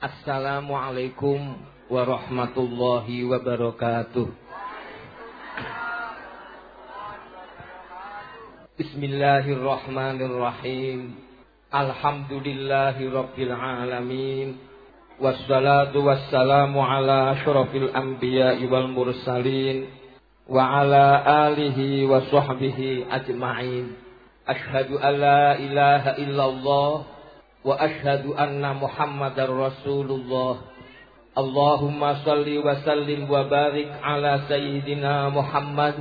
Assalamualaikum warahmatullahi wabarakatuh. Bismillahirrahmanirrahim. Alhamdulillahi alamin. Wassalatu wassalamu ala asyrafil anbiya'i wal mursalin wa ala alihi wa sahbihi ajma'in. Ashhadu an la ilaha illallah ashhadu anna Muhammadar Rasulullah. Allahumma salli wa sallim wa barik ala sayyidina Muhammad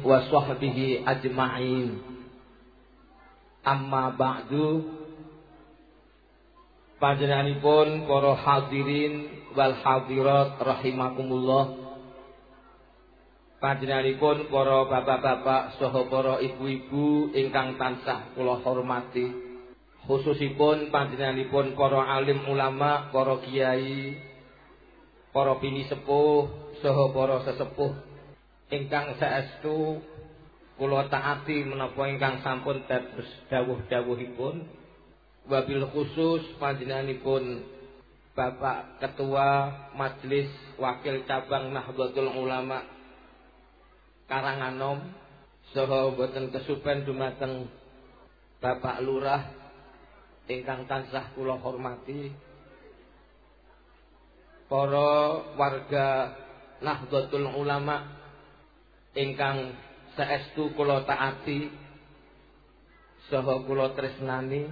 wa sahbihi ajma'in. Amma ba'du panjenenganipun para hadirin wal hadirat rahimakumullah panjenenganipun para bapak-bapak saha para ibu-ibu ingkang tansah kula hormati. Khususipun panjenenganipun para alim ulama para kiai para bini sepuh saha para sesepuh. Ingkang saestu kula taati menapa ingkang sampun dados dawuh-dawuhipun. Wabil khusus panjenenganipun Bapak Ketua Majelis Wakil Cabang Nahdlatul Ulama Karanganom saha boten kesupen dumateng Bapak Lurah ingkang tansah kula hormati para warga Nahdlatul Ulama ingkang saestu kula taati saha kula tresnani.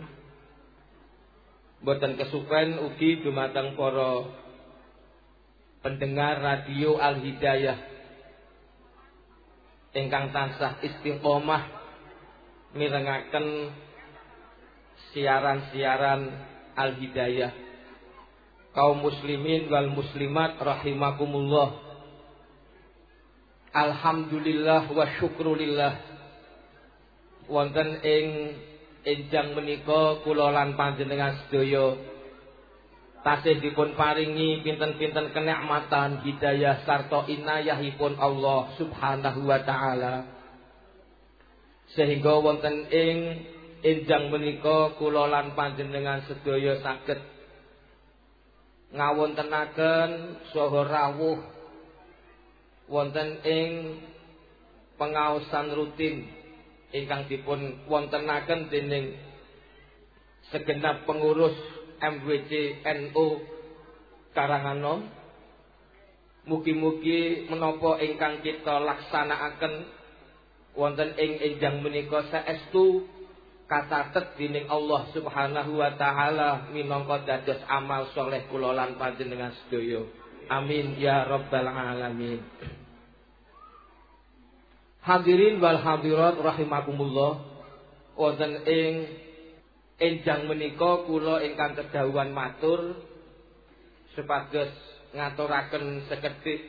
Boten kesupen ugi dumateng para pendengar radio Al Hidayah ingkang tansah istiqomah mirengaken siaran-siaran Al Hidayah kaum muslimin wal muslimat rahimakumullah. Alhamdulillah wa syukrulillah. Wonten ing enjang menika kula lan panjenengan sedaya tasih dipun paringi pinten-pinten kenikmatan hidayah sarta inayahipun Allah Subhanahu wa taala. Sehingga wonten ing enjang menika kula lan panjenengan sedaya saged ngawontenaken saha rawuh wonten ing pengaosan rutin ingkang dipun wontenaken dening segenap pengurus MWC NU Karanganom mugi-mugi menapa ingkang kita laksanakaken wonten ing enjang menika saestu katatet dening Allah Subhanahu wa taala minangka dados amal soleh kula lan panjenengan sedaya. Amin ya rabbal alamin. Hadirin wal hadirat rahimakumullah wonten ing enjang menika kula ingkang kedhawuhan matur supados ngaturaken sekedhik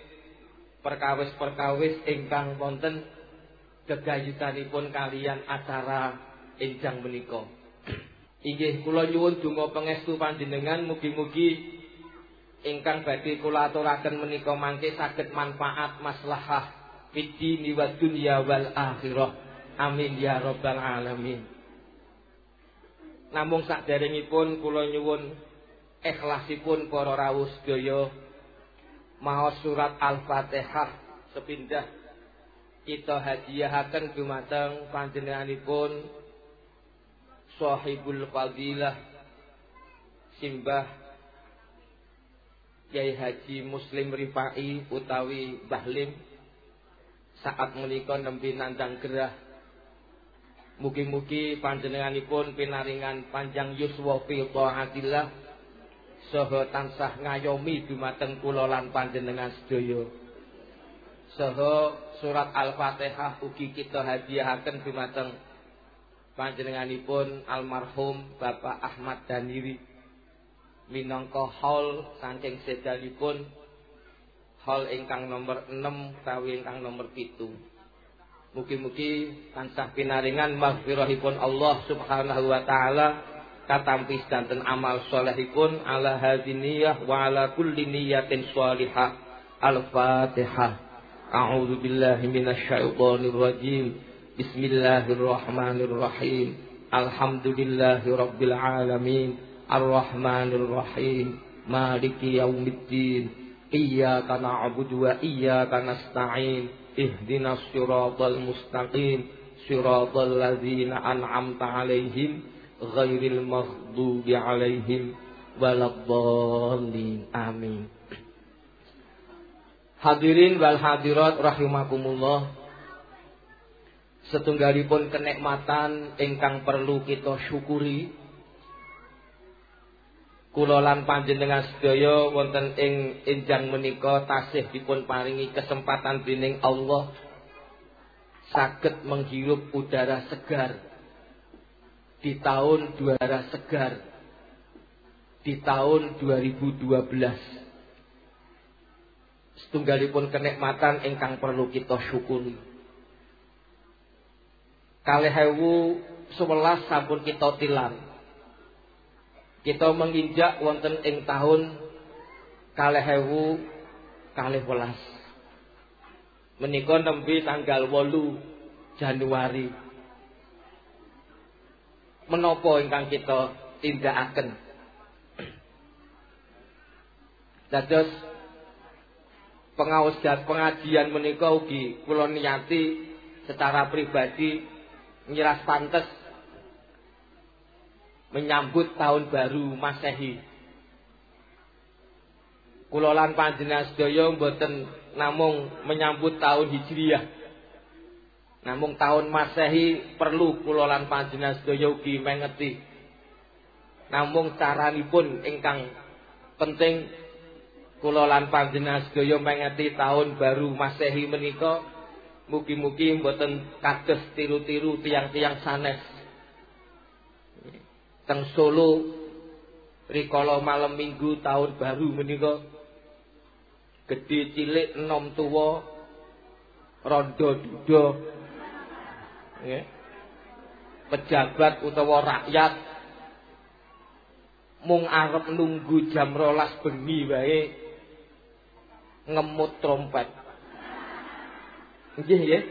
perkawis-perkawis ingkang wonten gegayutanipun kalian acara enjang menika. Inggih kula nyuwun donga pangestu panjenengan mugi-mugi ingkang badhe kula aturaken menika mangke saged manfaat maslahah fid wa dunya wal akhirah. Amin ya rabbal alamin. Namung sakderengipun kula nyuwun ikhlasipun para rawuh sedaya maos surat Al-Fatihah sepindah. Kita hadiahaken dumateng panjenenganipun Sahibul Fadilah Simbah Kiai Haji Muslim Rifai utawi Bahlim saat menika nembe nandang gerah Mugi-mugi panjenenganipun pinaringan panjang yuswa fi taatillah saha tansah ngayomi dumateng kula lan panjenengan sedaya. Saha surat Al-Fatihah ugi kita hadiahaken dumateng panjenenganipun almarhum Bapak Ahmad Daniri minangka haul saking sedanipun haul ingkang nomor 6 tawi ingkang nomor 7. Mugi-mugi tansah pinaringan maghfirahipun Allah Subhanahu wa taala katampi sedanten amal solehipun ala hadiniyah wa ala kulli niyatin shalihah. Al-Fatihah. A'udzu billahi minasyaitonir rajim. Bismillahirrahmanirrahim. Alhamdulillahi rabbil alamin. Ar-Rahmanir Rahim Maliki Yaumiddin Iyyaka na'budu wa iyyaka nasta'in Ihdinas siratal mustaqim Siratal ladzina an'amta 'alaihim ghairil maghdubi 'alaihim waladdallin. Amin. Hadirin wal hadirat rahimakumullah. Setunggalipun kenikmatan ingkang perlu kita syukuri Kula lan panjenengan sedaya wonten ing enjang menika tasih dipun paringi kesempatan dening Allah. Saged menghirup udara segar di tahun udara segar di tahun 2012 setunggalipun kenikmatan ingkang perlu kita syukuri. Kalih ewu sewelas sampun kita tilang kita menginjak wonten ing tahun kalih ewu kalih welas. Menika nembe tanggal 8 Januari. Menapa ingkang kita tindakaken? Dados pengawas pengajian menika ugi kula niyati secara pribadi nyiras pantes menyambut tahun baru Masehi. Kula lan panjenengan sedaya mboten namung menyambut tahun Hijriah. Namung tahun Masehi perlu kula lan panjenengan sedaya ugi mengeti. Namung caranipun ingkang penting kula lan panjenengan sedaya mengeti tahun baru Masehi menika mugi-mugi mboten kados tiru-tiru tiang-tiang sanes teng Solo rikala malam Minggu tahun baru menika gedhe cilik enom tuwa rondo duda. Nggih. Pejabat utawa rakyat mung arep nunggu jam rolas bengi wae ngemut trompet. Nggih nggih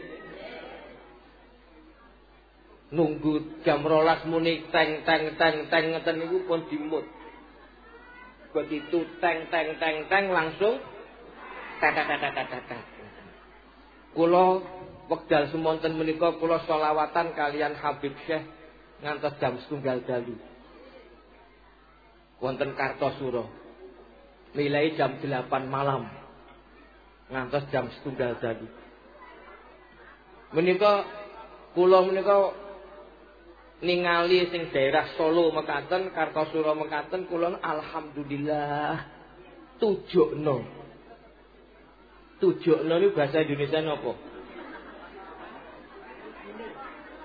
nunggu jam rolas muni teng teng teng teng ngeten niku pun dimut. Begitu teng teng teng teng langsung kula wekdal semonten menika kula selawatan kalian Habib Syekh ngantos jam setunggal dalu. Wonten Kartosuro. Nilai jam 8 malam. Ngantos jam setunggal dalu. Menika kula menika ningali sing daerah Solo mekaten Kartosuro mekaten kula alhamdulillah tujukno. Tujukno niku bahasa Indonesia napa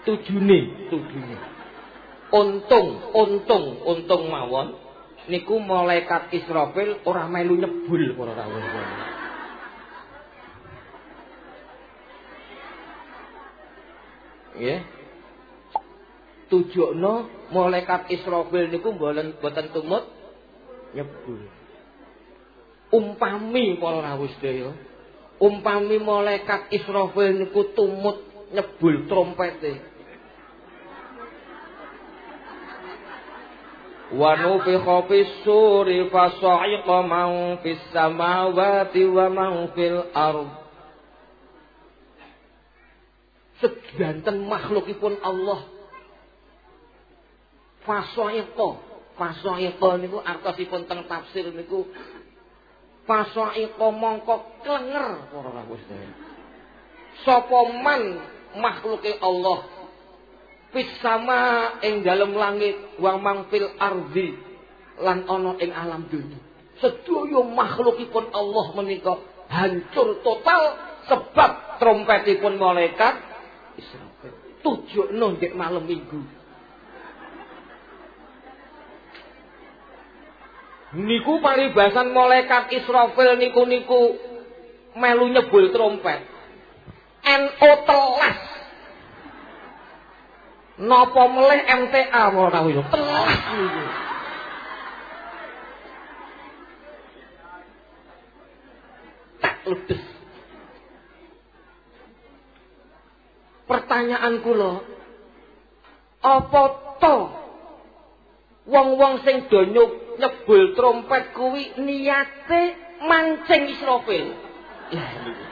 tujune tujune. Untung untung untung mawon niku malaikat Israfil ora melu nyebul para rawuh. Yeah. Tujukno malaikat Israfil niku mboten boten tumut nyebul. Umpami para rawuh sedaya, umpami malaikat Israfil niku tumut nyebul trompete. Wa nufikha fis suri fa sa'iqa man fis samawati wa man fil ard. Sedanten makhlukipun Allah fasoiko fasoiko niku artosipun teng tafsir niku. Fasoiko mongko klenger. Para rawuh sapa man makhluke Allah? Fis sama ing dalem langit wa mangfil ardi lan ana ing alam dunya. Sedaya makhlukipun Allah menika hancur total sebab trompetipun malaikat Israfil. Tujukno ndek malam minggu niku paribasan malaikat Israfil niku niku melu nyebul trompet. NO telas. Napa meleh MTA ora tahu yo telas niku. Tak ludes. Pertanyaan kula, apa to Wong-wong sing do nyebul trompet kuwi niate mancing Israfil.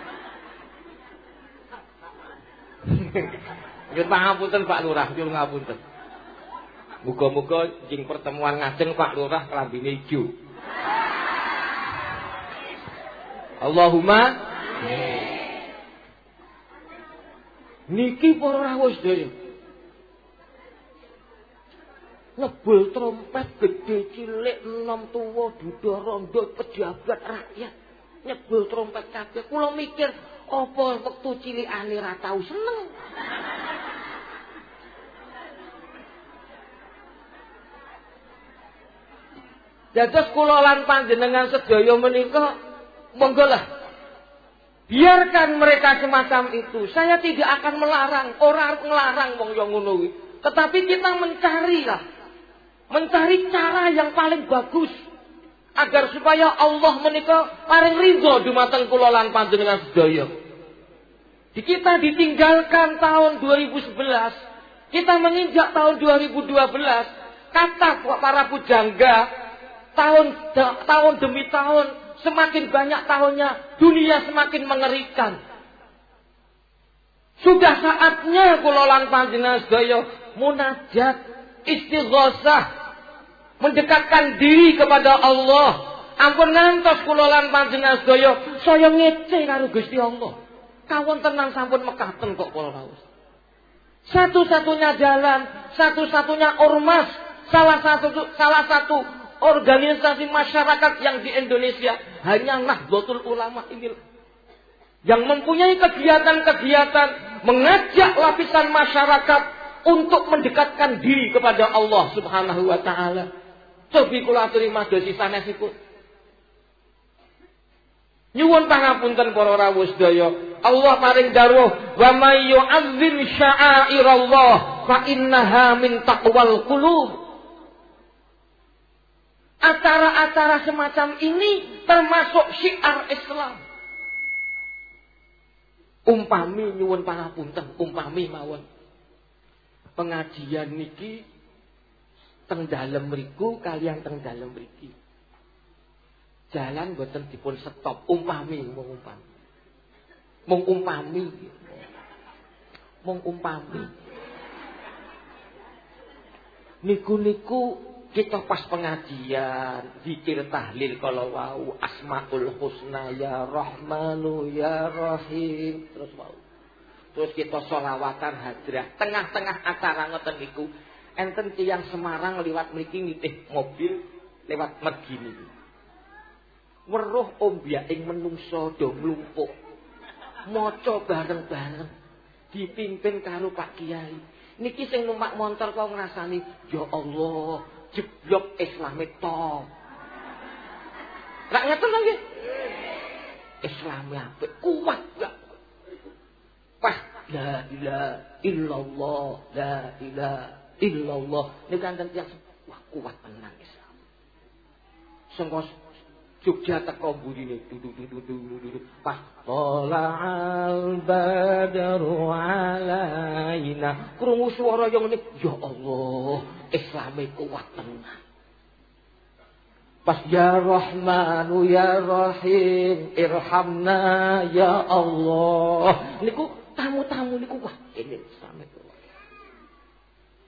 Nyuwun pangapunten Pak Lurah, nyuwun ngapunten. Muga-muga jing pertemuan ngajeng Pak Lurah klambine ijo. Allahumma Niki para rawuh sedaya. Ngebul trompet gede cilik enom tuwa duda rondo pejabat rakyat. Nyebul trompet kabeh. Kula mikir apa wektu cilikane ra tau seneng. Dados kula lan panjenengan sedaya menika monggo lah Biarkan mereka semacam itu. Saya tidak akan melarang. Orang melarang wong yang ngono Tetapi kita mencari lah. Mencari cara yang paling bagus. Agar supaya Allah menikah paling ridho dumateng kula lan panjenengan sedaya. Di kita ditinggalkan tahun 2011. Kita menginjak tahun 2012. Kata para pujangga tahun tahun demi tahun semakin banyak tahunnya, dunia semakin mengerikan. Sudah saatnya kulolan panjenengan sedaya munajat, istighosah, mendekatkan diri kepada Allah. Ampun ngantos kulolan panjenengan sedaya saya ngece karo Gusti Allah. Kawon tenang sampun mekaten kok kula raos. Satu-satunya jalan, satu-satunya ormas, salah satu salah satu organisasi masyarakat yang di Indonesia hanya Nahdlatul Ulama ini yang mempunyai kegiatan-kegiatan mengajak lapisan masyarakat untuk mendekatkan diri kepada Allah Subhanahu wa taala. Cobi kula aturi madosi sanesipun. Nyuwun pangapunten para rawuh sedaya. Allah paring dawuh, "Wa may yu'azzim sya'airallah fa innaha min taqwal qulub." Acara-acara semacam ini termasuk syiar Islam. Umpami nyuwun pangapunten, umpami mawon. Pengajian niki teng dalem mriku kalian teng dalem mriki. Jalan boten dipun stop, umpami mung umpami. Mung umpami. Mung umpami. Niku-niku kita pas pengajian zikir tahlil kalau wau asmaul husna ya rahmanu ya rahim terus wau terus kita solawatan hadrah tengah-tengah acara ngoten niku. Enten tiyang Semarang lewat mriki nitih mobil lewat mergi niku. Weruh ombyaking menungso do mlumpuk. Maca bareng-bareng. Dipimpin karo Pak Kiai. Niki sing numpak motor kok ngrasani ya Allah jeblok Islam itu. Rak ngeten lagi. Islam apik, kuat gak? Pas la ilaha illallah, la ilaha illallah. Ini kan yang wah kuat tenang Islam. Sengkos Jogja teko burine dudu dudu pas al badru alaina krungu swara yang ngene ya Allah islame kuat tenan pas ya rahmanu ya rahim irhamna ya Allah niku tamu-tamu niku wah ini kuat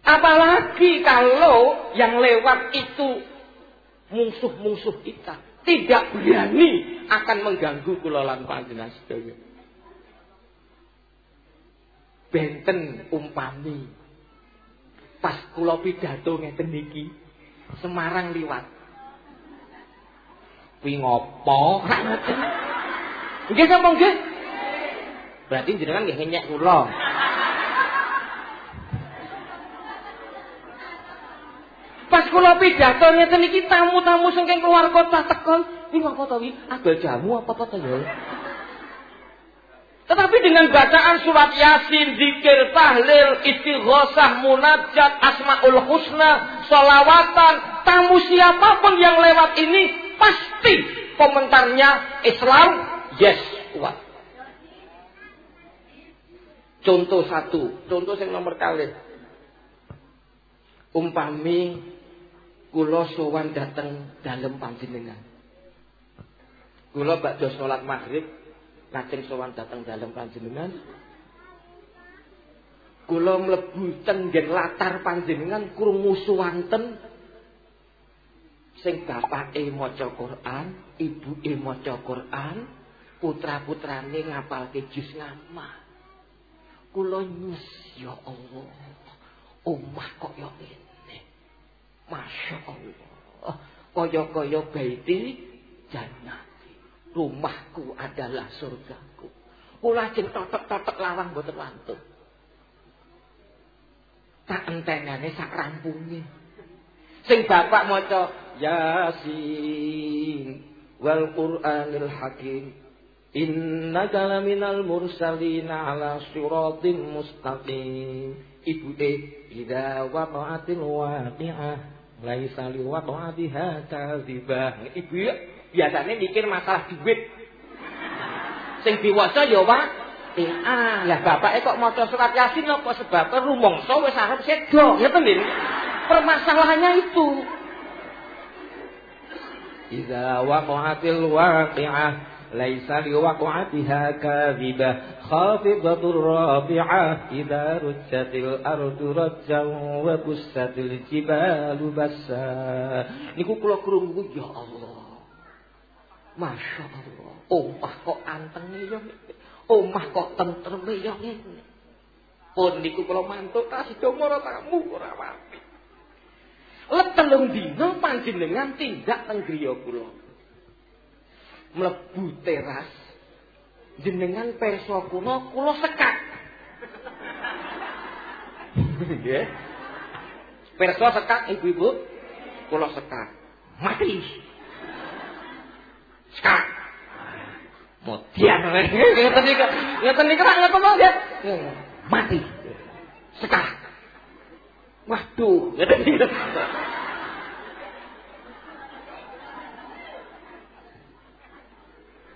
apalagi kalau yang lewat itu musuh-musuh kita tidak berani akan mengganggu kulolan panjenengan sedaya. Benten umpami pas kula pidato ngeten niki Semarang liwat. Kuwi ngopo? Nggih? Berarti jenengan nggih nyek kula. Pas kula pidato ngeten iki tamu-tamu sing keluar kota tekon, iki ngopo to wi? Adol jamu apa apa ya? Tetapi dengan bacaan surat Yasin, zikir, tahlil, istighosah, munajat, asmaul husna, solawatan, tamu siapa pun yang lewat ini pasti komentarnya Islam, yes, kuat. Contoh satu, contoh yang nomor kali. Umpami kula sowan dateng dalem panjenengan. Kula badhe salat maghrib lajeng sowan dateng dalem panjenengan. Kula mlebu tenggen latar panjenengan krungu suwanten sing bapake maca Quran, ibuke maca Quran, putra-putrane ngapalke juz ngamah. Kula nyus ya Allah. Omah kok ya ngene. Masya Allah. Kaya-kaya baiti jannati. Rumahku adalah surgaku. Kula jeng totok-totok lawang boten wantun. Tak entenane sak rampunge. Sing bapak maca Yasin wal Qur'anil Hakim. Innaka laminal mursalina ala siratin mustaqim. Ibuke idza waqa'atil waqi'ah laisa li waqa'atiha kadzibah. Ibu biasanya mikir masalah duit. Sing diwaca ya wae Ah, lah bapake kok maca surat Yasin apa sebab rumangsa wis arep sedo, ngeten lho. Permasalahannya itu. Idza waqa'atil waqi'ah liwaqa'atiha kadhibah khafidatur rafi'ah idza rujjatil ardu rajjan wa bussatil jibalu bassa. Niku kula krungu ya Allah. Masya Allah. Omah kok anteng ya omah kok tentreme ya ngene pun niku kula mantuk kasih domoro tamu ora wapi Let telung dina panjenengan tindak teng griya kula. Mlebu teras jenengan perso kula kula sekat. Nggih. Perso sekat ibu-ibu kula sekat. Mati. Sekat. Mutian ngeten iki ngeten iki ra ngoten nggih. Mati. Sekat. Waduh,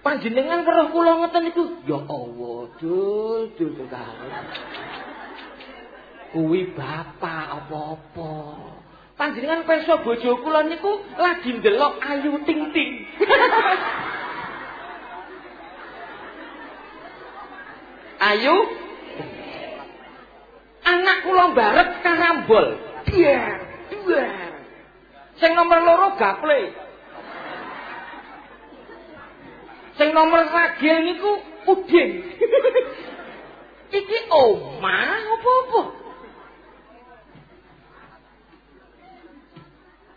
Panjenengan weruh kula ngoten niku, ya Allah, dul dul sekali. Kuwi bapak apa-apa. Panjenengan peso bojo kula niku lagi ndelok Ayu Ting Ting. Ayu Anak kula barep karambol. Dia, dua. Sing nomor loro gaple. Sing nomor ragil niku udin. Iki omah apa-apa?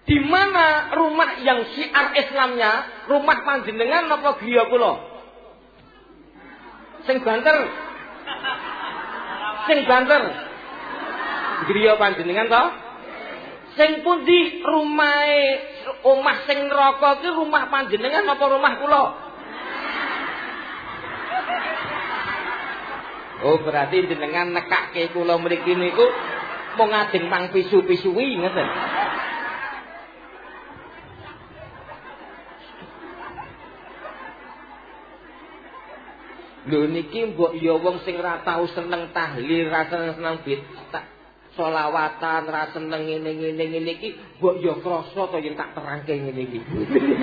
Di mana rumah yang syiar Islamnya, rumah panjenengan apa griya kula? Sing banter. Sing banter griya panjenengan to? Sing pundi rumahe omah sing neraka ki rumah panjenengan apa rumah kula? Oh berarti jenengan nekake kula mriki niku mau ngadeng mang pisu-pisui ngeten. Lho niki mbok ya wong sing ora tau seneng tahlil, ra seneng bid'ah. selawatan ra seneng ngene ngene ngene iki mbok ya krasa to yen tak terangke ngene iki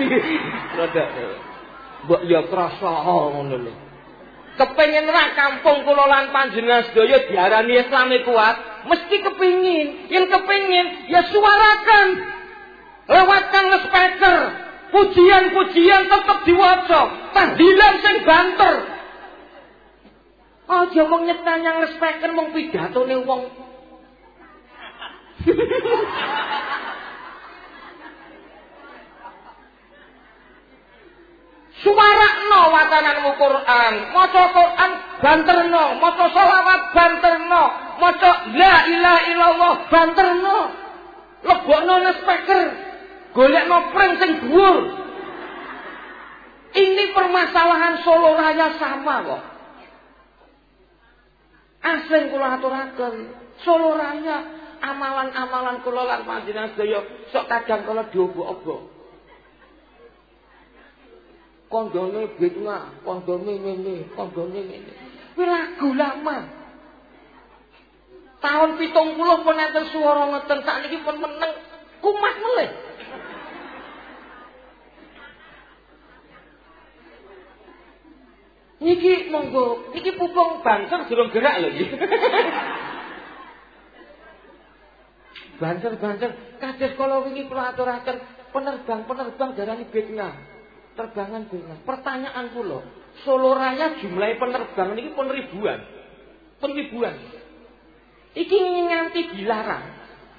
rada mbok ya krasa ngono lho kepengin ra kampung kula lan panjenengan sedaya diarani islame kuat mesti kepingin. Yen kepingin ya suarakan. Lewatkan speaker pujian-pujian tetap diwaca. Tahlilan sing banter. Aja mung nyetanyang speaker mung pidatone wong Suwarakno wacananmu Quran, maca Quran banterno, maca selawat banterno, maca la ilaha illallah banterno. Lebokno nang speaker, golekno pring sing dhuwur. Ini permasalahan Solo Raya sama kok. Asing kula aturaken, Solo Raya amalan-amalan kula lan panjenengan sedaya sok kadang kala diobok-obok. Kondone bid'ah, kondone ngene, kondone ngene. Kuwi lagu lama. Tahun 70 pun enten swara ngeten sakniki pun meneng kumat meleh. Niki monggo, niki pupung banser durung gerak lho banser-banser kados kala wingi kula aturaken penerbang-penerbang darani Betna. Terbangan Betna. Pertanyaan kula, Solo Raya jumlah penerbang niki pun ribuan. Pun ribuan. Iki nganti dilarang.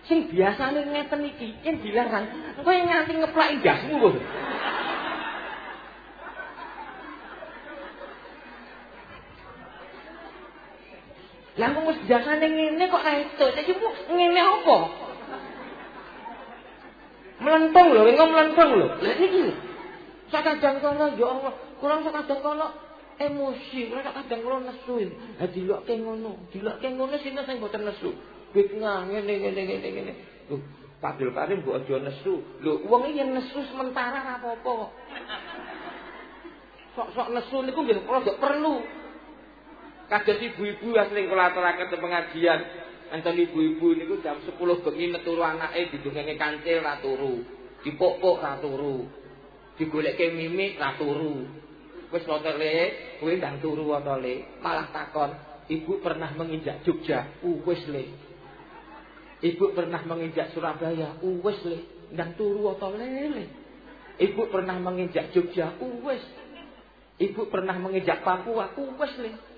Sing biasane ngeten iki, yen dilarang, engko nganti ngeplaki ndasmu lho. Lah kok wis jasane ngene kok itu. Saiki ngene apa? Melentung lho, engko melentung lho. Lah. Sakadang kono ya Allah, kurang sakadang kono emosi, kurang sakadang kono nesu. Ha dilokke ngono, dilokke ngono sinten sing boten nesu. Bit ngene ngene ngene ngene. Lho, Padil Karim mbok aja nesu. Lho, wong iki nesu sementara ra apa-apa. Sok-sok nesu niku nggih perlu. Kados ibu-ibu asring kula aturaken pengajian, enten ibu-ibu niku jam 10 bengi meturu anake didongenge kancil ra turu, dipok-pok ra turu. Digolekke mimik ra turu. Wis lote le, kowe ndang turu apa le? Malah takon, "Ibu pernah menginjak Jogja?" Wis le. Ibu pernah menginjak Surabaya? Wis le. Ndang turu apa le? Ibu pernah menginjak Jogja? Wis. Ibu pernah menginjak Papua? Wis le.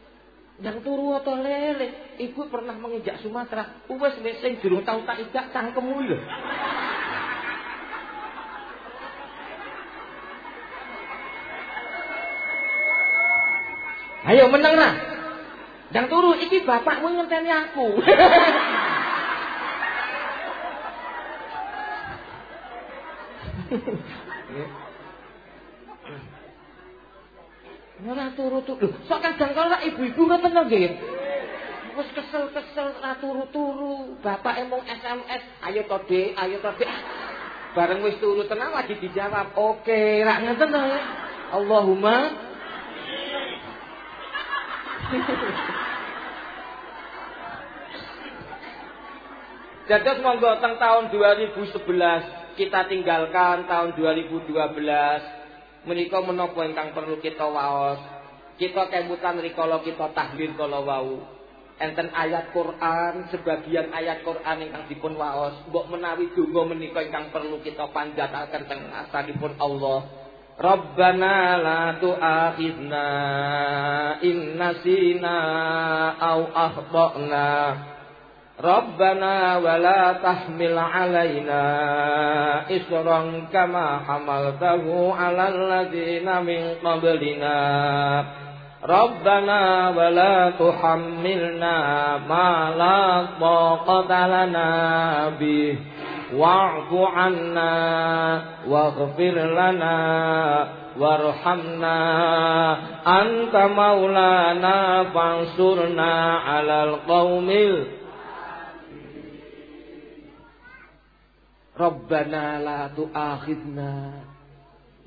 Yang turu atau lele, ibu pernah menginjak Sumatera. Uwes sing durung tau tak ijak cangkemmu lho. Ayo menang lah. Yang turu iki bapakmu ngenteni aku. Ora turu-turu. Sok kadang kala ibu-ibu ngoten lho nggih. Wis kesel-kesel ora turu-turu. Bapak emong SMS, ayo to ayo to. Bareng wis turu tenang lagi dijawab, "Oke, rak ngeten to ya." Allahumma Jadi monggo teng tahun 2011 kita tinggalkan tahun 2012 menika menapa ingkang perlu kita waos? Kita kemutan rikala kita tahlil kala wau. Enten ayat Quran sebagian ayat Quran ingkang dipun waos. Mbok menawi donga menika ingkang perlu kita panjataken teng asalipun Allah Rabbana la tu'akhidna in nasina au akhtana ربنا ولا تحمل علينا إسرا كما حملته على الذين من قبلنا ربنا ولا تحملنا ما لا طاقة لنا به واعف عنا واغفر لنا وارحمنا أنت مولانا فانصرنا على القوم Rabbana la tu'akhidna.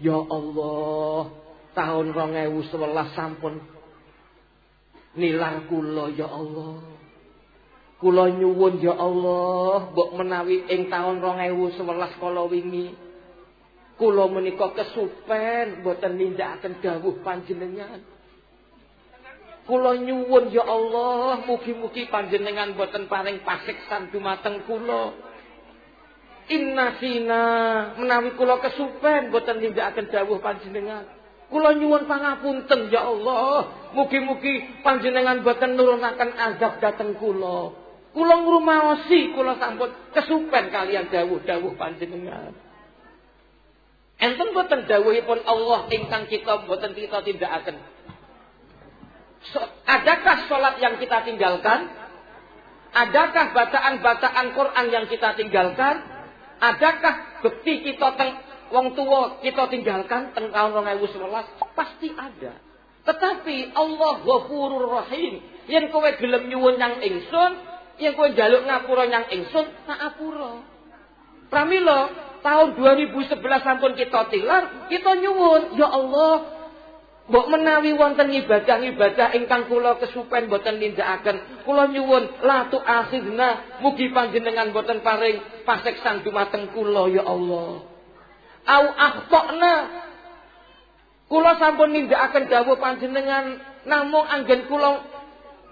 Ya Allah, tahun 2011 sampun nilar kula ya Allah. Kula nyuwun ya Allah, mbok menawi ing tahun 2011 kala wingi kula menika kesupen mboten nindakaken dawuh panjenengan. Kula nyuwun ya Allah, mugi-mugi panjenengan boten paring pasiksan dumateng kula. Inna sina menawi kula kesupen boten nindakaken dawuh panjenengan. Kula nyuwun pangapunten ya Allah. Mugi-mugi panjenengan boten nurunaken azab dhateng kula. Kula ngrumaosi kula sampun kesupen kalian dawuh-dawuh panjenengan. Enten boten dawuhipun Allah ingkang kita boten kita tindakaken. So, adakah sholat yang kita tinggalkan? Adakah bacaan-bacaan Quran yang kita tinggalkan? Adakah bekti kita teng wong tua kita tinggalkan teng tahun 2011? Pasti ada. Tetapi Allah Ghafurur Rahim. Yen kowe gelem nyuwun yang ingsun, yen kowe njaluk ngapura yang ingsun, tak apura. Pramila tahun 2011 sampun kita tilar, kita nyuwun, ya Allah, Mbok menawi wonten ibadah-ibadah ingkang kula kesupen boten nindakaken, kula nyuwun. La tu akhidna mugi panjenengan boten paring paseksan dumateng kula ya Allah. Au akhtana kula sampun nindakaken dawuh panjenengan namung anggen kula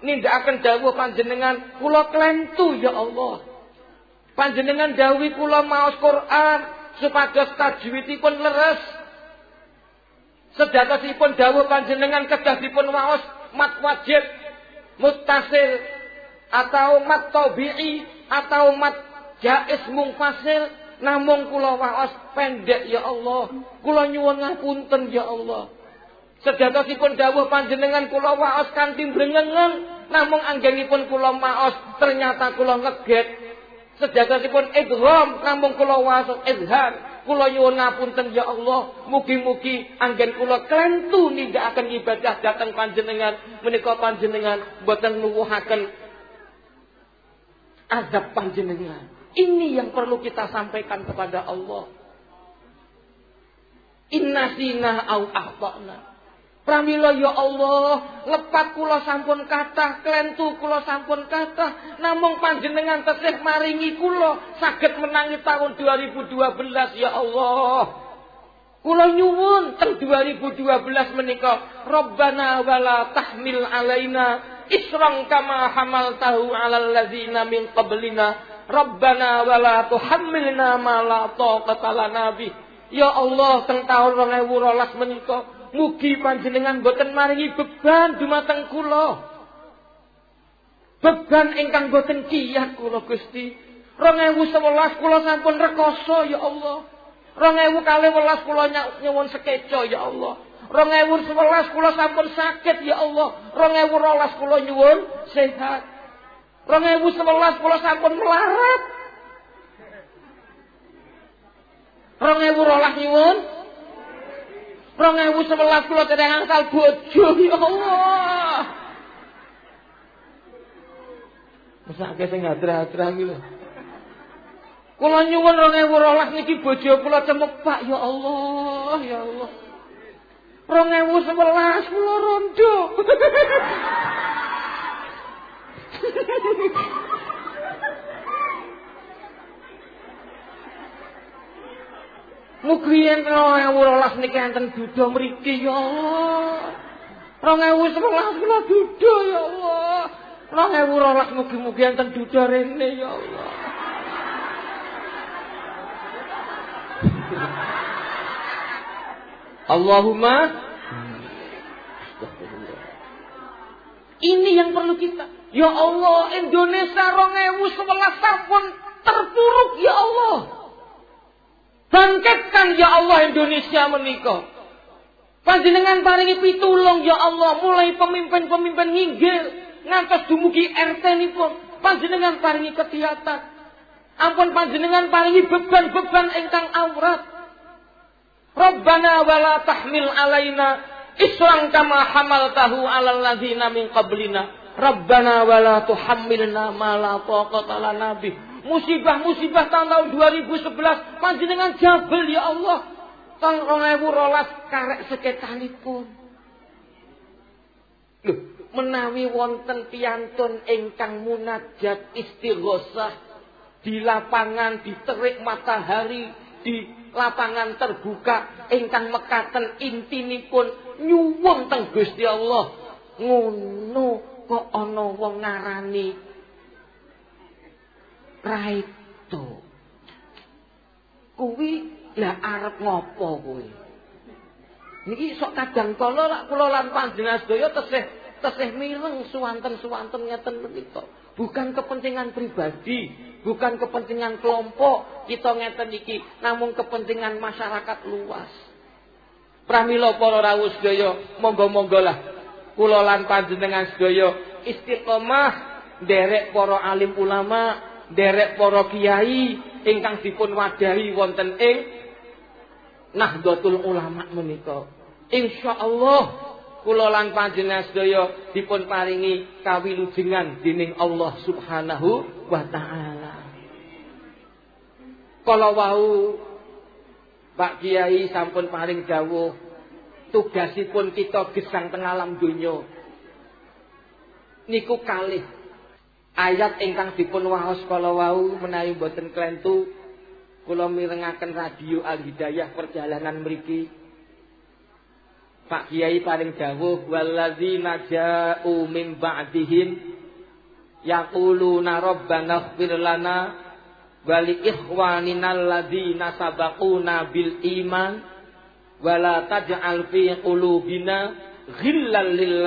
nindakaken dawuh panjenengan kula klentu ya Allah. Panjenengan dawuh kula maos Quran supados tajwidipun leres Sedakasipun dawuh panjenengan kedah dipun waos mat wajib, muttasil atau mat tabi'i atau mat jaiz mungfasil namung kula waos pendek ya Allah. Kula nyuwun ngapunten ya Allah. Sedakasipun dawuh panjenengan kula waos kanthi brengengen namung anggenipun kula maos ternyata kula ngeget. Sedakasipun idgham namung kula waos idhar Kula nyuwun ngapunten ya Allah, mugi-mugi anggen kula klentu akan ibadah datang panjenengan menika panjenengan boten nuwuhaken azab panjenengan. Ini yang perlu kita sampaikan kepada Allah. Inna sina au akhtana. Pramila ya Allah, lepat kula sampun kathah, klentu kula sampun kathah, namung panjenengan tesih maringi kula saged menangi tahun 2012 ya Allah. Kula nyuwun teng 2012 menika, Rabbana wala tahmil alaina isran kama hamaltahu alal ladzina min qablina. Rabbana wala tuhammilna ma la taqata lana Ya Allah, teng taun 2012 menika Mugi panjenengan boten maringi beban dumateng kula. Beban ingkang boten kiyat kula Gusti. 2011 kula sampun rekoso ya Allah. 2012 kula nyuwun sekeca ya Allah. 2011 kula sampun sakit ya Allah. 2012 kula nyuwun sehat. 2011 kula sampun melarat. 2012 nyuwun Rong ewu sebelas kula terang angsal bojo ya Allah. Mesake sing hadra-hadra iki lho. Kula nyuwun rong ewu rolas niki bojo kula cemepak ya Allah, ya Allah. Rong ewu sebelas kula rondo. Mugi yen 2012 niki enten duda mriki ya Allah. 2011 kula duda ya Allah. 2012 mugi-mugi enten duda rene ya Allah. Allahumma Ini yang perlu kita. Ya Allah, Indonesia 2011 sampun terpuruk ya Allah. Bangkitkan ya Allah Indonesia menikah. Panjenengan paringi pitulung ya Allah mulai pemimpin-pemimpin nginggil ngantos dumugi RT pun panjenengan paringi ketiatan. Ampun panjenengan paringi beban-beban ingkang aurat. Rabbana wala tahmil alaina isran kama hamaltahu alal ladzina min qablina. Rabbana wala tuhammilna ma la taqata lana bih musibah-musibah tahun 2011 panjenengan jabel ya Allah. Tahun 2012 karek seketanipun. Loh, menawi wonten piantun ingkang munajat istighosah di lapangan di terik matahari di lapangan terbuka ingkang mekaten intinipun nyuwun teng Gusti Allah. Ngono kok ana wong ngarani raito. Kuwi lah arep ngopo kuwi? Niki sok kadang kala lak kula lan panjenengan sedaya tesih tesih mireng suwanten-suwanten ngeten menika. Bukan kepentingan pribadi, bukan kepentingan kelompok kita ngeten iki, namun kepentingan masyarakat luas. Pramila para rawuh sedaya, monggo-monggo lah kula lan panjenengan sedaya istiqomah derek para alim ulama derek para kiai ingkang dipun wadahi wonten ing Nahdlatul Ulama menika. Insyaallah kula lan panjenengan sedaya dipun paringi kawilujengan dening Allah Subhanahu wa taala. Kala wau Pak Kiai sampun paring dawuh tugasipun kita gesang teng alam donya niku kalih ayat ingkang dipun waos kala wau menawi boten klentu kula mirengaken radio Al Hidayah perjalanan mriki. Pak Kiai paling dawuh walladzina ja'u min ba'dihim yaquluna rabbana ighfir lana wa li ikhwanina alladzina sabaquna bil iman wa la taj'al fi qulubina ghillan lil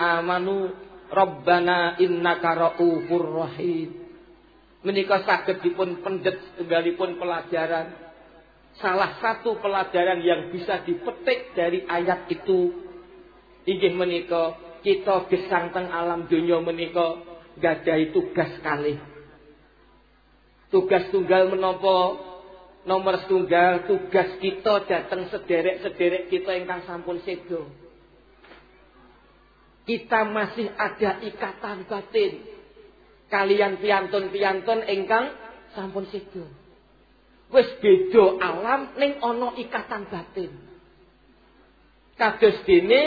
amanu rabbana innaka raufur rahim menika saged dipun pendet setunggalipun pelajaran. Salah satu pelajaran yang bisa dipetik dari ayat itu inggih menika kita gesang teng alam donya menika gadahi tugas kali. Tugas tunggal menapa nomor tunggal tugas kita datang sederek-sederek kita ingkang sampun sedo. Kita masih ada ikatan batin kalian piantun-piantun ingkang sampun sedo. Wis beda alam ning ana ikatan batin. Kados dene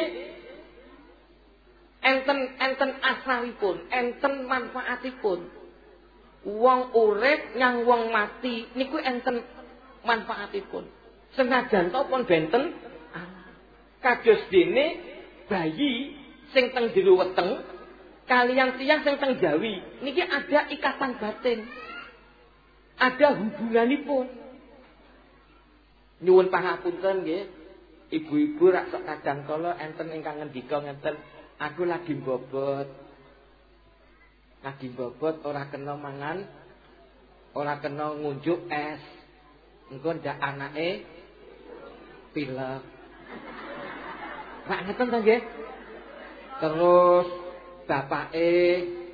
enten enten asalipun, enten manfaatipun. Wong urip nyang wong mati niku enten manfaatipun. Senajan to pun benten kados dene bayi sing teng jero weteng kalian tiang sing teng Jawi niki ada ikatan batin. Ada hubunganipun. Nyuwun pangapunten nggih. Ibu-ibu rak sok kadang kala enten ingkang ngendika ngenten, aku lagi bobot. Lagi bobot ora kena mangan, ora kena ngunjuk es. Engko ndak anake pilek. Rak ngeten to nggih. Terus bapake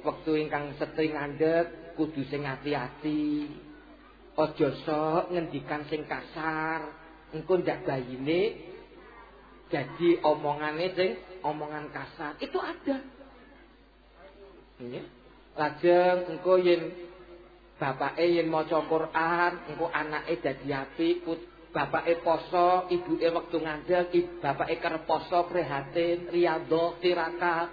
wektu ingkang setring ngandhek kudu sing ati-ati. Aja sok ngendikan sing kasar, engko ndak bayine jadi omongane sing omongan kasar. Itu ada. Nggih. Lajeng engko yen bapake yen maca Quran, engko anake dadi apik, bapake poso, ibuke wektu ngandhek, bapake kerep poso prihatin, riyadhah, tirakat.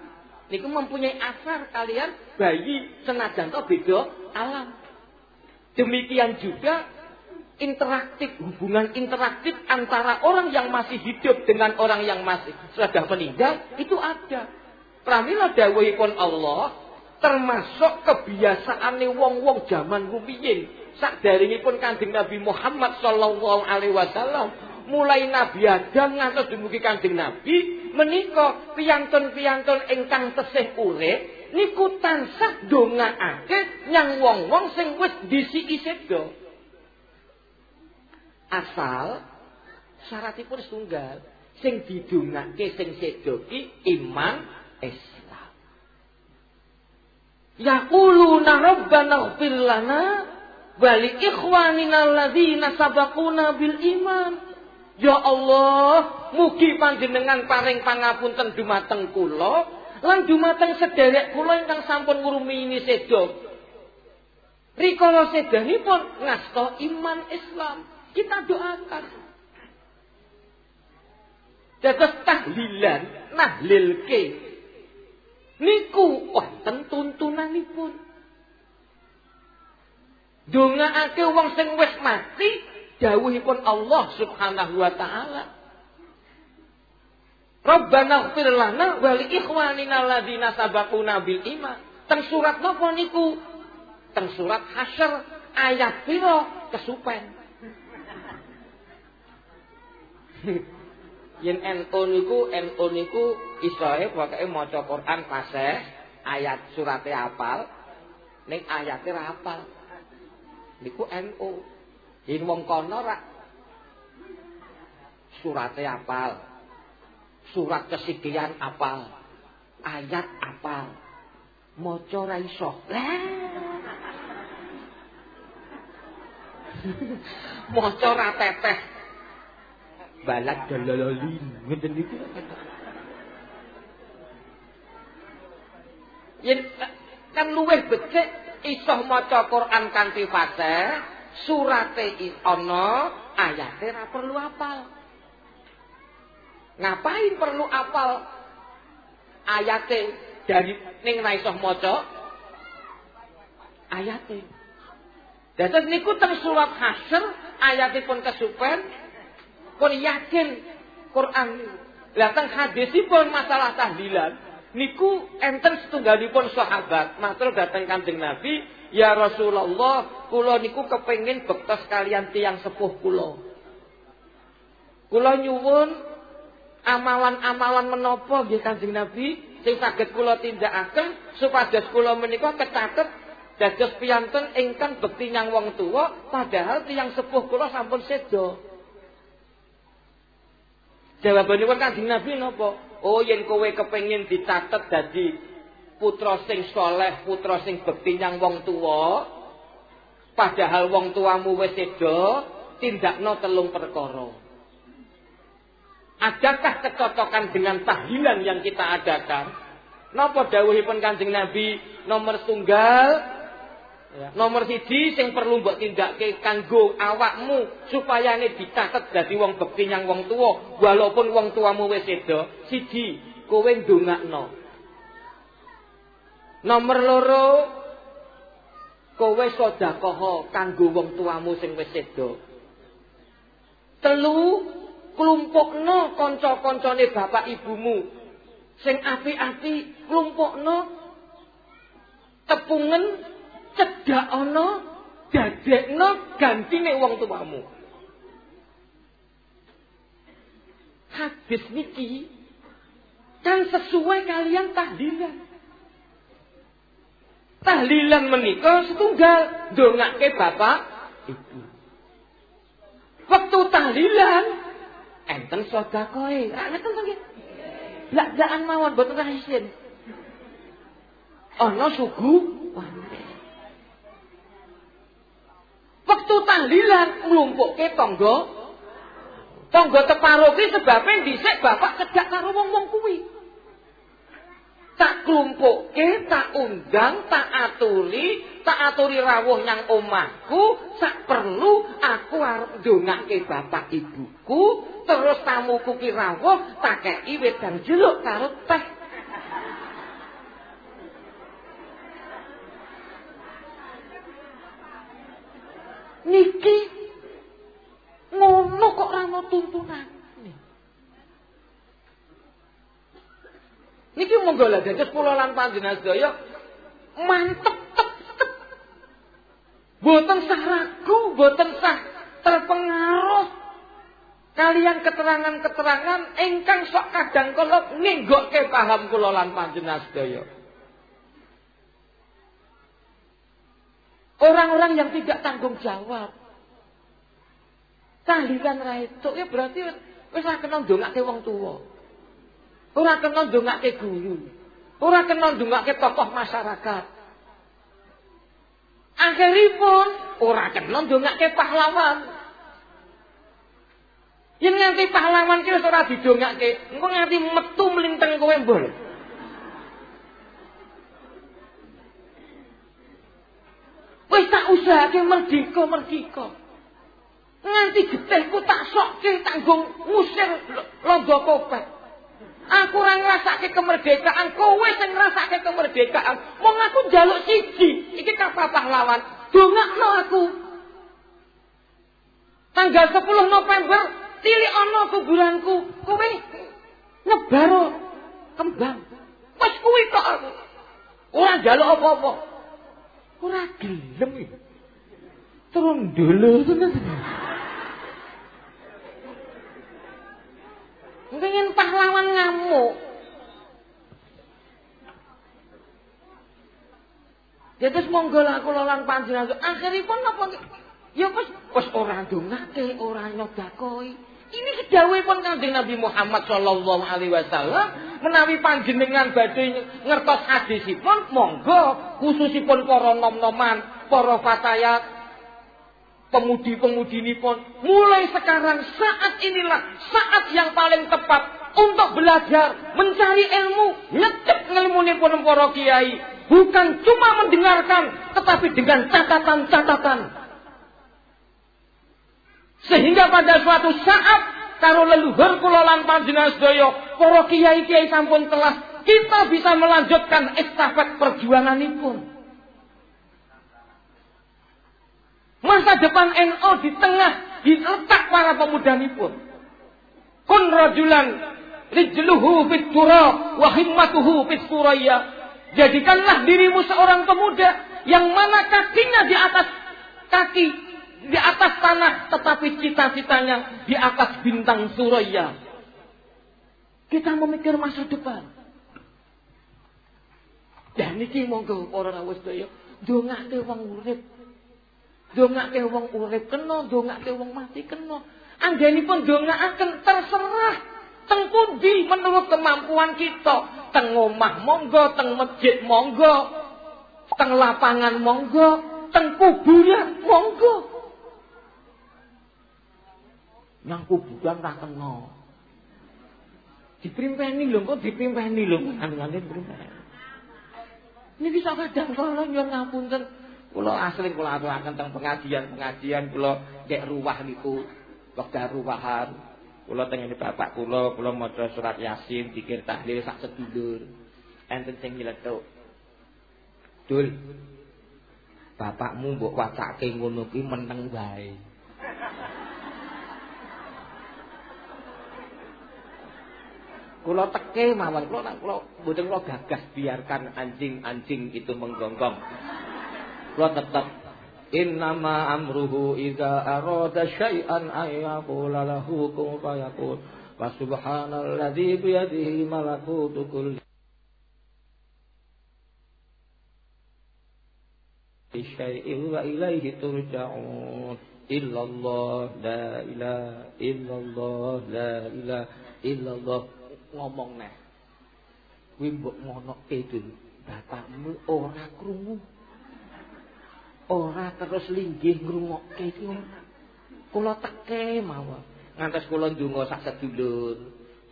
niku mempunyai asar kalian bayi senajan to beda alam. Demikian juga interaktif hubungan interaktif antara orang yang masih hidup dengan orang yang masih sudah meninggal itu ada. Pramila dawuhipun Allah termasuk kebiasaan wong-wong zaman rumiyin pun Kanjeng Nabi Muhammad sallallahu alaihi wasallam mulai Nabi Adam ngantos dumugi Kanjeng Nabi menika piyantun-piyantun ingkang tesih urip niku tansah ndongaake nyang wong-wong sing wis disiki sedo. Asal syaratipun tunggal sing didongake sing sedo ki iman Islam. Yaquluna rabbana ighfir lana wa li ikhwanina alladzina sabaquna bil iman. Ya Allah, mugi panjenengan paring pangapunten dumateng kula lan dumateng sederek kula ingkang sampun ngurumi ini sedo. Rikala sedanipun ngasta iman Islam. Kita doakan. Dados tahlilan, nahlilke. Niku wonten tuntunanipun. Dongaake wong sing wis mati dawuhipun Allah Subhanahu wa taala. Rabbana ighfir lana wa li ikhwanina alladziina sabaquna bil iman. Teng surat napa niku? Teng surat Hasyr ayat pira kesupen. Yen NU niku NU niku isoe pokoke maca Quran paseh ayat surate apal ning ayate ra apal. Niku NU. Yen wong kono rak surate apal. Surat kesikian apal. Ayat apal. Maca ra iso. Maca ra teteh. Balak dalalin ngeten niku. Yen kan luwih becik iso maca Quran kanthi fasih surate ana ayate ora perlu apal Ngapain perlu apal ayate dari ning ra iso maca ayate. Dados niku teng surat Hasyr ayatipun kesupen pun yakin Quran. Lah teng hadisipun masalah tahlilan niku enten setunggalipun sahabat matur dateng Kanjeng Nabi, "Ya Rasulullah, kula niku kepengin bektos kalian tiang sepuh kula." Kula nyuwun amalan-amalan menapa nggih Kanjeng Nabi sing saged kula tindakaken supados kula menika kecatet dados piyanten ingkang bekti nyang wong tuwa padahal tiyang sepuh kula sampun seda. Jawabanipun Kanjeng Nabi napa? Oh yen kowe kepengin dicatet dadi putra sing soleh, putra sing bekti nyang wong tuwa, padahal wong tuamu wis seda, tindakno telung perkara. Adakah kecocokan dengan tahlilan yang kita adakan? Napa dawuhipun Kanjeng Nabi nomor tunggal ya. nomor siji sing perlu mbok tindakke kanggo awakmu supaya ini dicatet dadi wong bekti yang wong tua walaupun wong tuamu wis seda siji kowe ndongakno. Nomor loro kowe sedekah kanggo wong tuamu sing wis seda telu klumpukno kanca-kancane bapak ibumu. Sing api-api klumpukno tepungan cedhakno dadekno gantine wong tuamu hadis niki kan sesuai kalian tahlilan tahlilan menika setunggal ndongake bapak ibu waktu tahlilan enten sedekahe. Ra ngeten to nggih. Blak-blakan mawon ra isin. Ana sugu Waktu tahlilan nglumpukke tangga tangga teparo ki sebabe dhisik bapak cedhak karo wong-wong kuwi. Tak klumpukke, tak undang, tak aturi, tak aturi rawuh yang omahku, sak perlu aku arep ndongake bapak ibuku, terus tamuku ki rawuh, tak kei wedang jeluk karo teh. Niki ngono kok ora tuntunan. Niki monggo lah dados kula lan panjenengan sedaya mantep tep tep. Boten sah ragu, boten sah terpengaruh kalian keterangan-keterangan ingkang sok kadang kala ninggokke paham kula lan panjenengan sedaya. Orang-orang yang tidak tanggung jawab. Tahlilan ra itu ya berarti wis ora kena ndongake wong tuwa. Ora kena ndongake guru. Ora kena ndongake tokoh masyarakat. Akhiripun ora kena ndongake pahlawan. Yen nganti pahlawan ki wis ora didongake, engko nganti metu mlinteng kowe mbul. Wis tak usahake merdeka-merdeka. Nganti getihku tak sokke tanggung ngusir londo kopek. Aku ora ngrasake kemerdekaan, kowe sing ngrasake kemerdekaan. Wong aku njaluk siji, iki kapal pahlawan. Dongakno aku. Tanggal 10 November tilik ana kuburanku. Kowe ngebaro kembang. Wes kuwi tok aku. Ora njaluk apa-apa. Ora gelem. Turun dulu tenan. Pengen pahlawan ngamuk. Ya terus monggo lah kula lan panjenengan akhiripun napa ya wis wis ora ndongake, ora nyodakoi. Ini kedawuhipun Kanjeng Nabi Muhammad sallallahu alaihi wasallam menawi panjenengan badhe ngertos hadisipun monggo khususipun para nom-noman, para fatayat pemudi-pemudi ini pun mulai sekarang saat inilah saat yang paling tepat untuk belajar, mencari ilmu, nyetep ini pun para kiai, bukan cuma mendengarkan tetapi dengan catatan-catatan. Sehingga pada suatu saat karo leluhur kula lan panjenengan sedaya, para kiai-kiai sampun telah kita bisa melanjutkan estafet perjuanganipun. Masa depan NO di tengah diletak para pemuda nipun. Kun rajulan rijluhu fit turab wa himmatuhu fit. Jadikanlah dirimu seorang pemuda yang mana kakinya di atas kaki di atas tanah tetapi cita-citanya di atas bintang suraya. Kita memikir masa depan. Dan ini monggo para rawuh sedaya ndongake wong urip. Ndongake wong urip kena, ndongake wong mati kena. Anggenipun ndongaaken terserah teng pundi menurut kemampuan kita. Teng omah monggo, teng masjid monggo, teng lapangan monggo, teng kuburan monggo. Nang kuburan ra kena. Diprimpeni lho kok diprimpeni lho ngene primpeni. Niki sak kadang kala nyuwun ngapunten. Kula asring kula aturaken teng pengajian-pengajian kula cek ruwah niku wekdal ruwahan. Kula tengene bapak kula, kula maca surat Yasin, dikir tahlil sak sedulur. Enten sing nyeletuk. Dul. Bapakmu mbok wacake ngono kuwi meneng wae. Kula teke mawon kula nak kula mboten kula gagas biarkan anjing-anjing itu menggonggong. Kula tetap innama amruhu idza arada syai'an ayyaqula lahu kun fayakun. Wa subhanalladzi bi yadihi malakutu kulli syai'in wa ilaihi turja'un. Illallah la ilaha illallah la ilaha illallah ngomong neh. Kuwi mbok ngonoke dul. Bapakmu ora krungu. Ora terus linggih ngrungokke iki ora. Kula teke mawon. Ngantos kula ndonga sak sedulur.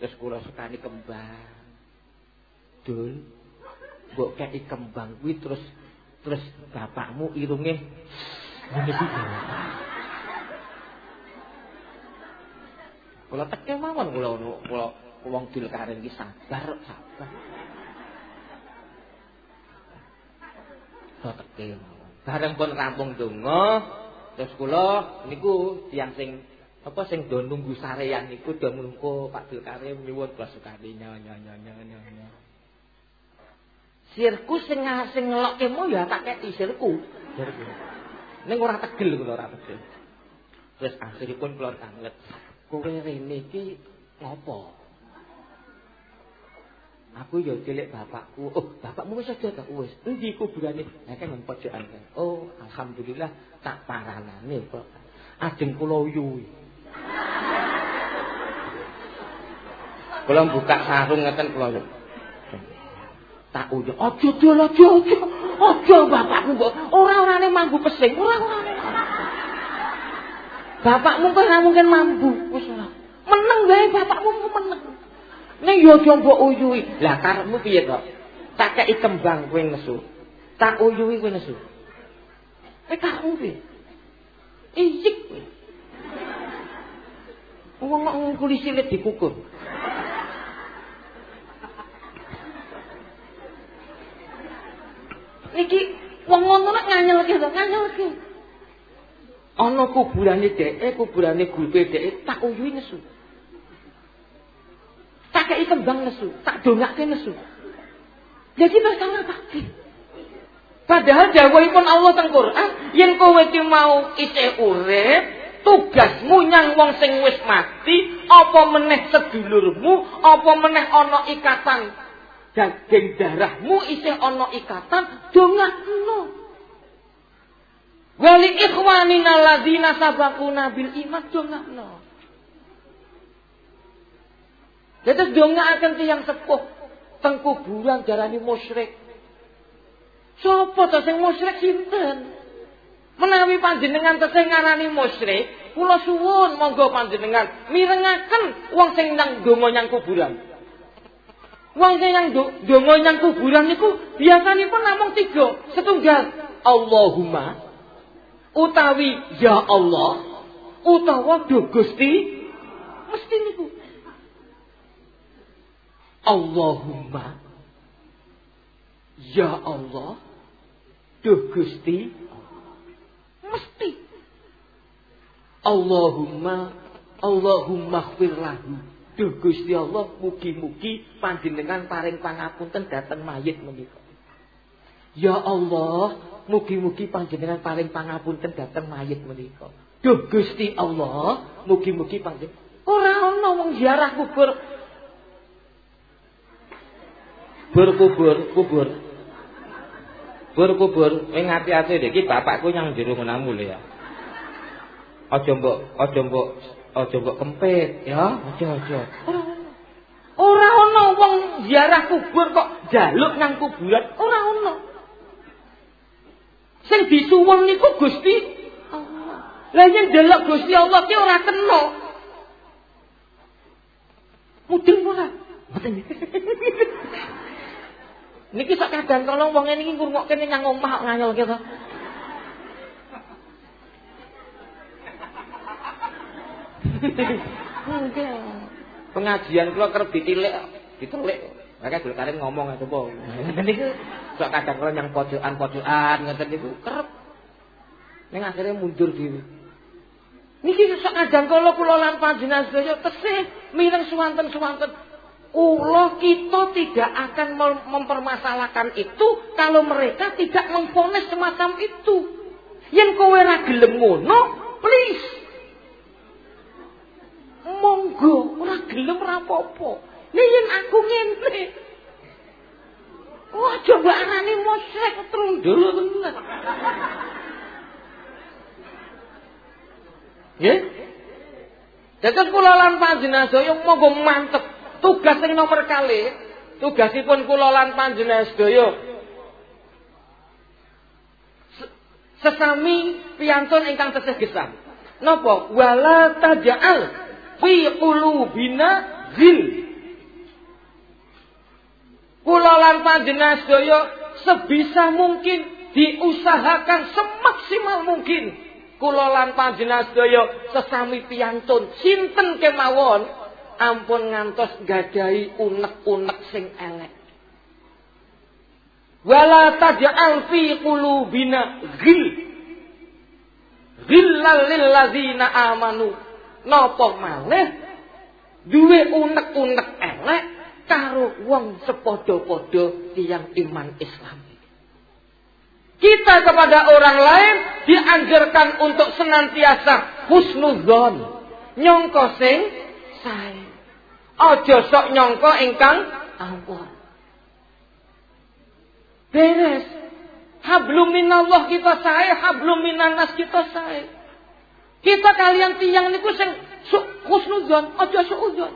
Terus kula sekani kembang. Dul. Mbok kei kembang kuwi terus terus bapakmu irunge ngene iki. Kula teke mawon kula kula wong Dulkarin iki sabar, sabar. Soteke Bareng pun rampung donga, terus kula niku tiyang sing apa sing do nunggu sarean niku do mlungko Pak Dulkarim nyuwun basukane nyonya nyonya nyonya. Sirku sing sing ngelokkemu ya tak keki sirku. Sirku. Ning ora tegel kula ora tegel. Terus akhiripun kula tanget. Kowe rene iki ngopo? Aku ya cilik bapakku. Oh, bapakmu wis ada ta? Wis. Endi kuburane? Lah kan pojokan. Oh, alhamdulillah tak paranane kok. Ajeng kula uyuwi. Kula buka sarung ngeten kula. Tak uyu. Aja dol aja aja. Aja bapakmu mbok ora-orane mambu pesing, ora-orane. Bapakmu kok ora mungkin mambu. Wis ora. Meneng wae bapakmu meneng. Ning yo aja mbok uyuhi. Lah karepmu piye kok? Tak kei kembang kowe nesu. Tak uyuhi kowe nesu. Eh karepmu piye? Ijik kowe. Wong kok kulisi lek dikukur. Niki wong ngono nek nganyelke to, nganyelke. Ana kuburane dhek, kuburane grupe dhek, tak uyuhi nesu. Tak kei kembang nesu, tak dongake nesu. Jadi masalah pagi. Padahal dawuhipun Allah teng Quran, yen kowe iki mau isih urip, tugasmu nyang wong sing wis mati, apa meneh sedulurmu, apa meneh ana ikatan daging darahmu isih ana ikatan dongakno. Wali ikhwanina ladzina sabaquna bil iman dongakno. Jadi akan tiang sepuh teng kuburan jarani musyrik. Sopo to sing musyrik sinten? Menawi panjenengan tesih ngarani musyrik, kula suwun monggo panjenengan mirengaken wong sing nang donga nyang kuburan. Wong sing nang donga nyang kuburan niku biasanipun namung tiga, setunggal Allahumma utawi ya Allah utawa do Gusti mesti Allahumma. Ya Allah Duh Gusti. Mesti. Allahumma Allahumma lahu. Duh Gusti Allah mugi-mugi panjenengan paring pangapunten dateng mayit menika. Ya Allah mugi-mugi panjenengan paring pangapunten dateng mayit menika. Duh Gusti Allah mugi-mugi panjenengan ora ana wong ziarah kubur berkubur kubur berkubur ing ati-ati iki bapakku yang jero ngonamu lho ya. Aja mbok aja mbok aja mbok kempit ya. Aja aja. Ora ana wong ziarah kubur kok jaluk nang kuburan. Ora ana sing disuwun niku Gusti Allah. Lah yen delok Gusti Allah ki ora kena. Mudeng ora Niki sak kadang tolong wong niki ngrungokke nang omah ngayal gitu. Pengajian kula kerep ditilik, ditelik. Mereka dulu kalian ngomong itu po. Niku sak kadang kula yang pojokan-pojokan ngoten niku kerep. Ning akhirnya mundur dhewe. Niki sak kadang kula kula lan panjenengan sedaya tesih mireng suwanten-suwanten Allah kita tidak akan mempermasalahkan itu kalau mereka tidak mengfonis semacam itu. Yang kowe ra gelem ngono, please. Monggo, ora gelem ora apa-apa. Yen aku ngene. Wah, coba arane musyrik trundul tenan. Nggih? Dados kula lan panjenengan saya monggo mantep Tugas yang nomor kali, tugasipun kula lan panjenengan sedaya sesami piyantun ingkang tesih gesang. Napa? Wala taj'al fi qulubina zil. Kula lan panjenengan sedaya sebisa mungkin diusahakan semaksimal mungkin kula lan panjenengan sedaya sesami piyantun sinten kemawon ampun ngantos gadai unek-unek sing elek. Wala taj'al fi qulubina ghil. Ghillal lil ladzina amanu. Napa malih duwe unek-unek elek karo wong sepadha-padha tiyang iman Islam. Kita kepada orang lain dianjurkan untuk senantiasa husnuzon. Nyongko sing sae. Aja sok nyangka ingkang ampun. Beres. Hablum minallah kita sae, hablum minanas kita sae. Kita kalian tiang niku sing husnudzon, aja suudzon.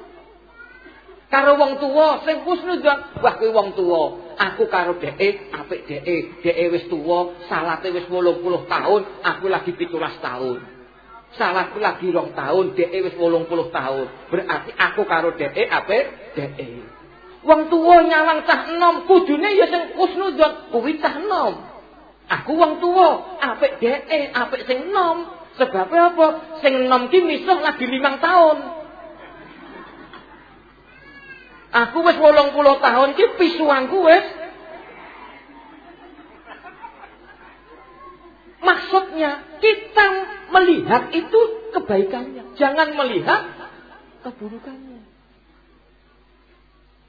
Karo wong tuwa sing husnudzon, wah kuwi wong tuwa. Aku karo dheke apik dheke, dheke wis tuwa, salate wis 80 tahun, aku lagi 17 tahun. Salahku lagi rong tahun, DE wis 80 tahun. Berarti aku karo DE ape? DE. Wong tuwa nyawang cah enom, kudune ya sing kusnudon, kuwi cah enom. Aku wong tuwa, apik DE, apik sing enom. Sebab apa? Sing enom ki misuh lagi limang tahun. Aku wis 80 tahun ki pisuanku wis Maksudnya kita melihat itu kebaikannya, jangan melihat keburukannya.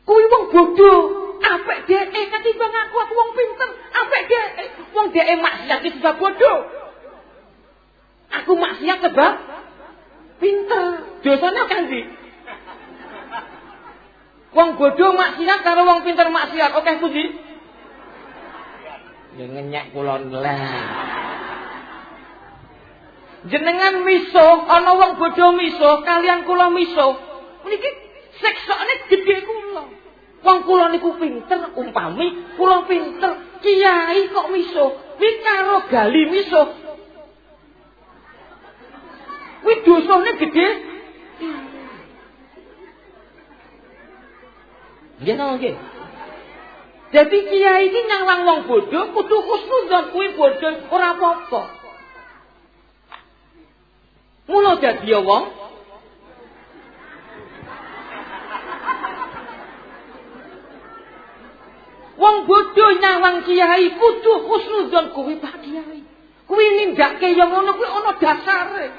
Kuwi wong bodoh, apik dhek ketimbang aku aku wong pinter, apik dhek. Wong dhek maksiat iki sebab bodoh. Aku maksiat sebab pinter. Dosanya kan di Wong bodoh maksiat karo wong pinter maksiat, oke puji. Ya ngenyek kula lah. Jenengan miso ana wong bodho miso kalian kula miso niki seksane gedhe kula. Wong kula niku pinter umpami kula pinter. Kiai kok miso wi karo gali miso wi dosane gedhe. Nggih nggih. Jadi kiai iki nyawang wong bodho kudu husnudzon kuwi bodho ora apa-apa. Mula dadi wong Wong bodoh nyawang kiai kudu husnudzon kuwi Pak Kiai. Kuwi nindakke yang ngono kuwi ana dasare.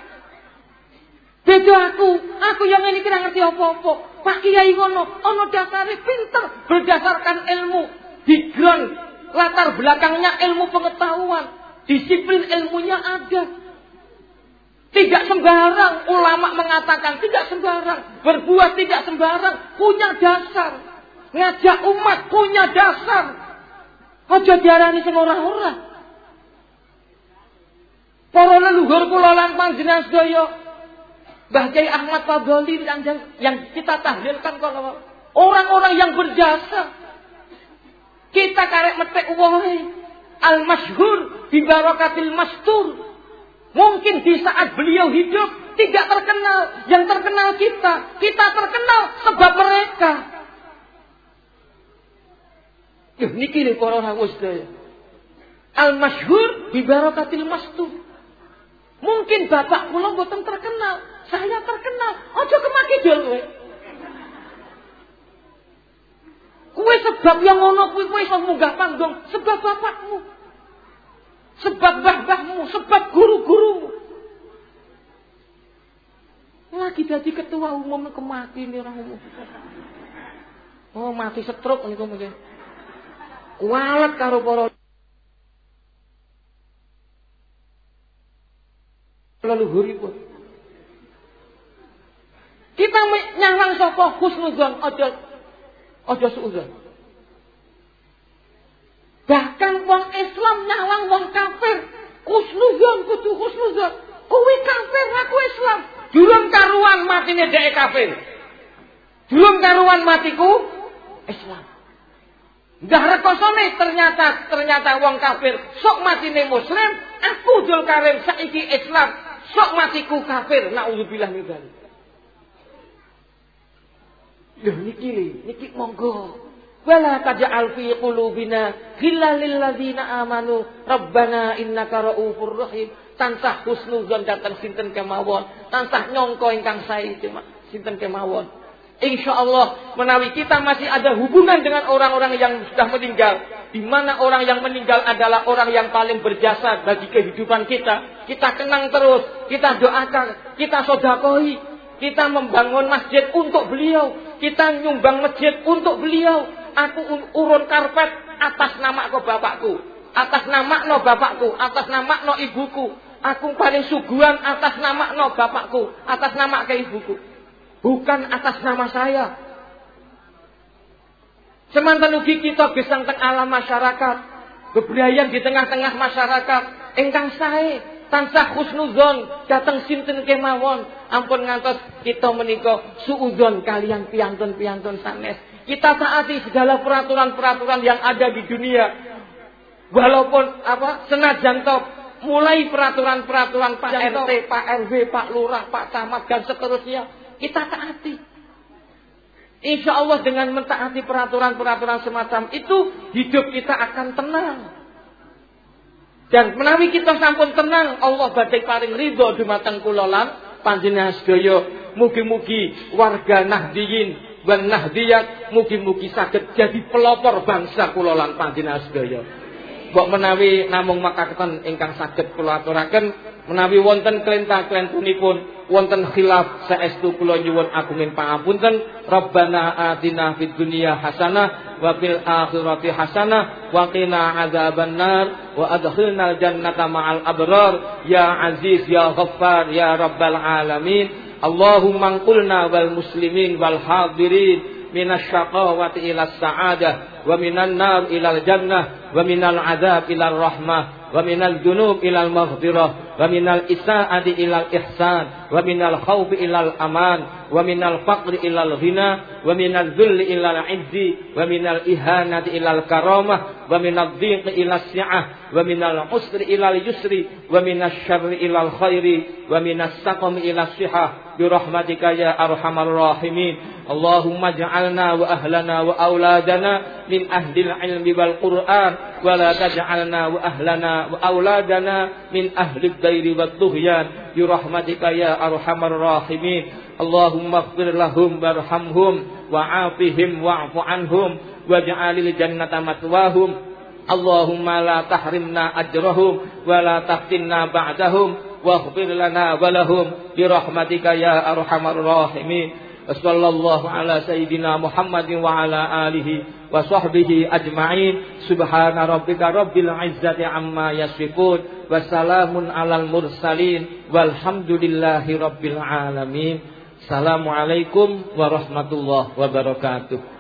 Beda aku, aku yang ini kira ngerti apa-apa. Pak Kiai ngono, ana dasare pinter berdasarkan ilmu, background, latar belakangnya ilmu pengetahuan, disiplin ilmunya ada. Tidak sembarang ulama mengatakan tidak sembarang, berbuat tidak sembarang, punya dasar. Ngajak umat punya dasar. Aja diarani sing ora-ora. Para leluhur kula lan panjenengan sedaya Mbah Ahmad Fadholi yang, yang kita tahlilkan kalau orang-orang yang berjasa. Kita karek metek wae al masyhur bi barakatil mastur. Mungkin di saat beliau hidup tidak terkenal, yang terkenal kita. Kita terkenal sebab mereka. Yuh, niki nih para rawuh Al masyhur bi barakatil mastur. Mungkin bapak kula mboten terkenal, saya terkenal. Ojo kemaki kowe. Kue sebab yang ngono kue kue iso munggah panggung sebab bapakmu. Sebab mbah-mbahmu, sebab guru-gurumu. Lagi jadi ketua umum kemati nih umum. Oh mati stroke niku mungkin. Kualat karo para leluhuripun. Kita nyawang sapa husnudzon aja aja suudzon. Bahkan wong Islam nyawang wong kafir husnudzon kudu husnudzon. Kuwi kafir aku Islam. Durung karuan matine dhek kafir. Durung karuan matiku Islam. Dah rekosone ternyata ternyata wong kafir sok matine muslim, aku Dul Karim saiki Islam. Sok matiku kafir. Na'udzubillah min dzalik. Lho niki niki monggo. Wala taj'al fi qulubina ghillal lil amanu rabbana innaka raufur rahim. Tansah husnuzon datang sinten kemawon, tansah nyongko ingkang sae sinten kemawon. Insya Allah menawi kita masih ada hubungan dengan orang-orang yang sudah meninggal. Di mana orang yang meninggal adalah orang yang paling berjasa bagi kehidupan kita. Kita kenang terus, kita doakan, kita sodakoi. Kita membangun masjid untuk beliau. Kita nyumbang masjid untuk beliau. Aku urun karpet atas nama ko bapakku. Atas nama no bapakku. Atas nama no ibuku. Aku paling suguhan atas nama no bapakku. Atas nama ke ibuku. Bukan atas nama saya. Semantan ugi kita gesang teng alam masyarakat. Bebrayan di tengah-tengah masyarakat. Engkang sae. Tansah husnuzon. Datang sinten kemawon. Ampun ngantos kita menikah. Suudon kalian piantun-piantun sanes. Kita taati segala peraturan-peraturan yang ada di dunia. Walaupun apa senajan top mulai peraturan-peraturan Pak RT, Pak RW, Pak Lurah, Pak Camat dan seterusnya kita taati. Insya Allah dengan mentaati peraturan-peraturan semacam itu, hidup kita akan tenang. Dan menawi kita sampun tenang, Allah badai paling ridho dumateng kulolan, panjenengan sedaya mugi-mugi warga Nahdiyin wan Nahdiyat mugi-mugi saged jadi pelopor bangsa kulolan panjenengan sedaya. Mbok menawi namung makaten ingkang saged kula aturaken menawi wonten klentah-klentunipun wonten khilaf saestu kula nyuwun agunging pangapunten Rabbana atina fid dunya hasanah wa fil akhirati hasanah wa qina adzabannar wa adkhilnal jannata ma'al abrar ya aziz ya ghaffar ya rabbal alamin Allahumma qulna wal muslimin wal hadirin minasyaqawati ila sa'adah wa minan nar ila jannah wa minal adzab ila rahmah wa minal isaati ilal ihsan wa minal khaufi ilal aman wa minal faqri ilal ghina wa minal dhulli ilal izzi wa minal ihanati ilal karamah wa minal dhiqi ilal si'ah wa minal usri ilal yusri wa minal syarri ilal khairi wa minas saqami ilal sihah bi rahmatika ya arhamar rahimin. Allahumma ja'alna wa ahlana wa auladana min ahdil ilmi wal qur'an wa la taj'alna wa ahlana wa auladana min ahlid khairi wa tuhyan bi rahmatika ya arhamar rahimin. Allahumma ighfir lahum warhamhum wa'afihim wa'fu anhum waj'alil jannata matwahum Allahumma la tahrimna ajrahum wa la taftinna ba'dahum waghfir lana wa lahum bi rahmatika ya arhamar rahimin. Sallallahu ala sayyidina Muhammadin wa ala alihi wa sahbihi ajma'in. Subhana rabbika rabbil izzati amma yasifun wa salamun alal mursalin. Walhamdulillahi rabbil alamin. Assalamualaikum warahmatullahi wabarakatuh